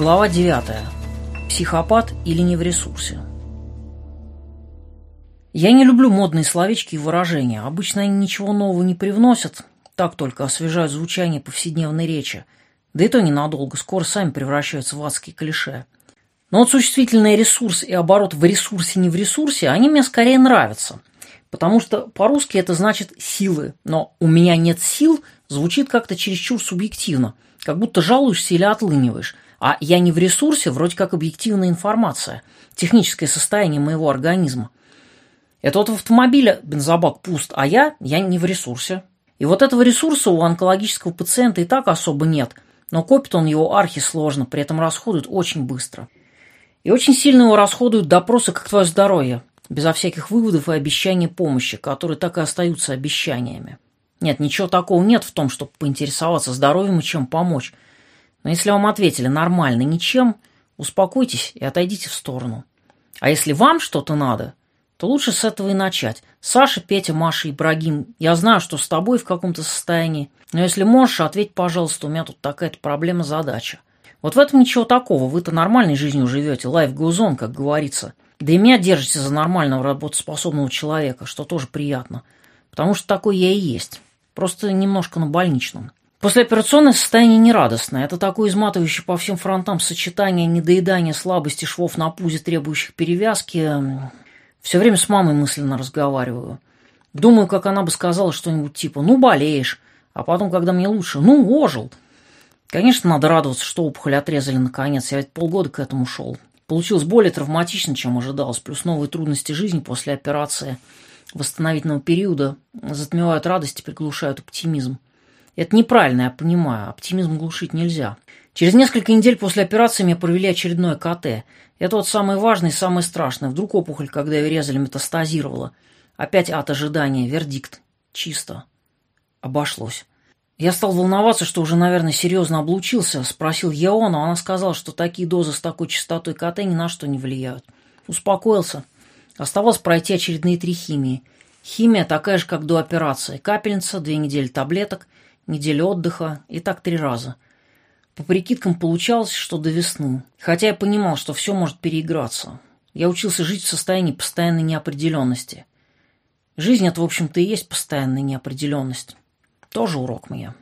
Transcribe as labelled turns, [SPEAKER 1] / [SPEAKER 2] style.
[SPEAKER 1] Глава 9. Психопат или не в ресурсе. Я не люблю модные словечки и выражения. Обычно они ничего нового не привносят, так только освежают звучание повседневной речи. Да и то ненадолго, скоро сами превращаются в адские клише. Но вот существительный ресурс и оборот в ресурсе, не в ресурсе, они мне скорее нравятся. Потому что по-русски это значит «силы». Но «у меня нет сил» звучит как-то чересчур субъективно, как будто жалуешься или отлыниваешь – а я не в ресурсе, вроде как объективная информация, техническое состояние моего организма. Это вот в автомобиле бензобак пуст, а я, я не в ресурсе. И вот этого ресурса у онкологического пациента и так особо нет, но копит он его архисложно, при этом расходует очень быстро. И очень сильно его расходуют допросы «Как твое здоровье?» безо всяких выводов и обещаний помощи, которые так и остаются обещаниями. Нет, ничего такого нет в том, чтобы поинтересоваться здоровьем и чем помочь – но если вам ответили нормально, ничем, успокойтесь и отойдите в сторону. А если вам что-то надо, то лучше с этого и начать. Саша, Петя, Маша, Ибрагим, я знаю, что с тобой в каком-то состоянии, но если можешь, ответь, пожалуйста, у меня тут такая-то проблема, задача. Вот в этом ничего такого, вы-то нормальной жизнью живете, on, как говорится. Да и меня держите за нормального работоспособного человека, что тоже приятно. Потому что такой я и есть. Просто немножко на больничном. Послеоперационное состояние нерадостное. Это такое изматывающее по всем фронтам сочетание недоедания, слабости, швов на пузе, требующих перевязки. Все время с мамой мысленно разговариваю. Думаю, как она бы сказала что-нибудь типа «ну, болеешь», а потом, когда мне лучше «ну, ожил». Конечно, надо радоваться, что опухоль отрезали наконец. Я ведь полгода к этому шел. Получилось более травматично, чем ожидалось, плюс новые трудности жизни после операции восстановительного периода затмевают радость и приглушают оптимизм. Это неправильно, я понимаю. Оптимизм глушить нельзя. Через несколько недель после операции мне провели очередное КТ. Это вот самое важное и самое страшное. Вдруг опухоль, когда ее резали, метастазировала. Опять от ожидания. Вердикт. Чисто. Обошлось. Я стал волноваться, что уже, наверное, серьезно облучился. Спросил ЕО, но она сказала, что такие дозы с такой частотой КТ ни на что не влияют. Успокоился. Оставалось пройти очередные три химии. Химия такая же, как до операции. Капельница, две недели таблеток – неделя отдыха и так три раза. По прикидкам получалось, что до весны. Хотя я понимал, что все может переиграться. Я учился жить в состоянии постоянной неопределенности. Жизнь — это, в общем-то, и есть постоянная неопределенность. Тоже урок мне.